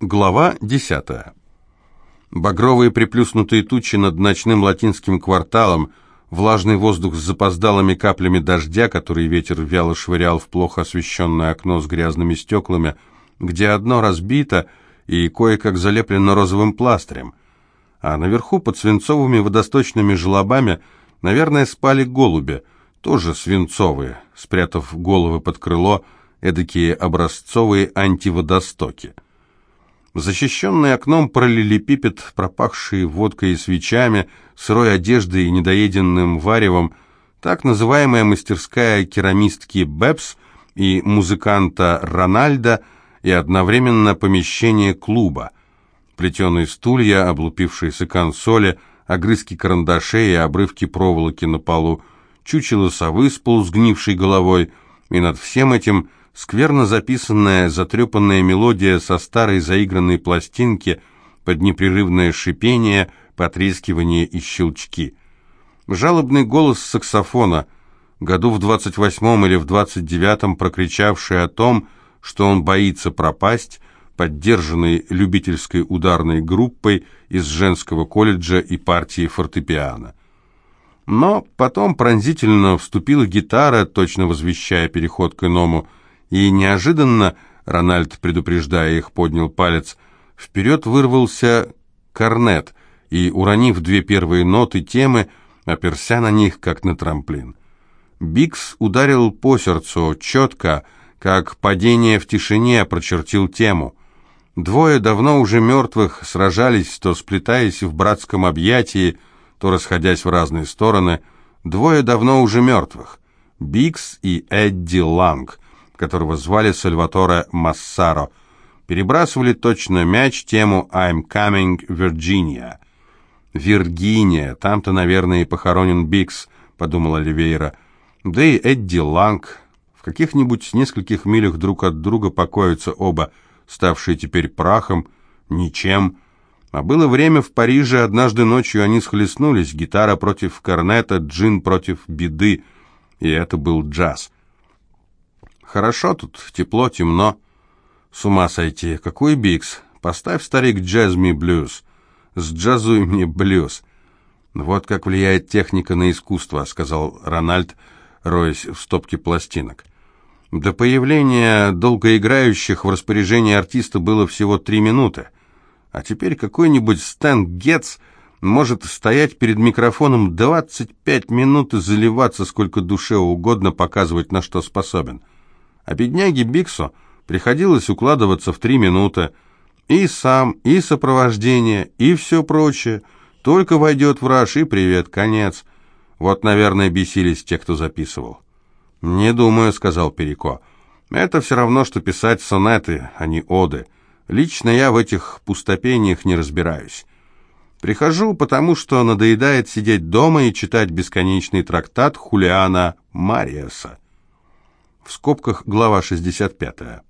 Глава 10. Багровые приплюснутые тучи над ночным латинским кварталом, влажный воздух с запоздалыми каплями дождя, который ветер вяло швырял в плохо освещенное окно с грязными стеклами, где одно разбито и кое-как залеплено розовым пластырем. А наверху под свинцовыми водосточными желобами, наверное, спали голуби, тоже свинцовые, спрятав головы под крыло, эдакие образцовые антиводостоки. Защищенный окном параллелепипед, пропахший водкой и свечами, сырой одеждой и недоеденным варевом, так называемая мастерская керамистки Бэбс и музыканта Рональда и одновременно помещение клуба. Плетеные стулья, облупившиеся консоли, огрызки карандашей и обрывки проволоки на полу, чучело совы с полусгнившей головой, и над всем этим скверно записанная, затрепанная мелодия со старой заигранной пластинки под непрерывное шипение, потрескивание и щелчки. Жалобный голос саксофона, году в двадцать восьмом или в двадцать девятом прокричавший о том, что он боится пропасть, поддержанный любительской ударной группой из женского колледжа и партии фортепиано. Но потом пронзительно вступила гитара, точно возвещая переход к иному, и неожиданно, Рональд, предупреждая их, поднял палец, вперед вырвался корнет, и, уронив две первые ноты темы, оперся на них, как на трамплин. Бикс ударил по сердцу четко, как падение в тишине прочертил тему. Двое давно уже мертвых сражались, то сплетаясь в братском объятии, то расходясь в разные стороны. Двое давно уже мертвых. Бикс и Эдди Ланг — которого звали Сальваторе Массаро, перебрасывали точно мяч тему «I'm coming, Virginia». «Виргиния, там-то, наверное, и похоронен Бикс», — подумала Оливейра. «Да и Эдди Ланг. В каких-нибудь нескольких милях друг от друга покоятся оба, ставшие теперь прахом, ничем». А было время в Париже, однажды ночью они схлестнулись, гитара против корнета, джин против беды, и это был джаз. Хорошо тут, тепло, темно. С ума сойти. Какой бикс? Поставь, старик, джазми блюз. Сджазуй мне блюз. Вот как влияет техника на искусство, сказал Рональд, роясь в стопке пластинок. До появления долгоиграющих в распоряжении артиста было всего три минуты. А теперь какой-нибудь Стэн Гетц может стоять перед микрофоном 25 минут и заливаться сколько душе угодно, показывать на что способен а бедняге Биксу приходилось укладываться в три минуты. И сам, и сопровождение, и все прочее. Только войдет враж, и привет, конец. Вот, наверное, бесились те, кто записывал. «Не думаю», — сказал Переко. «Это все равно, что писать сонеты, а не оды. Лично я в этих пустопениях не разбираюсь. Прихожу, потому что надоедает сидеть дома и читать бесконечный трактат Хулиана Мариаса в скобках глава 65.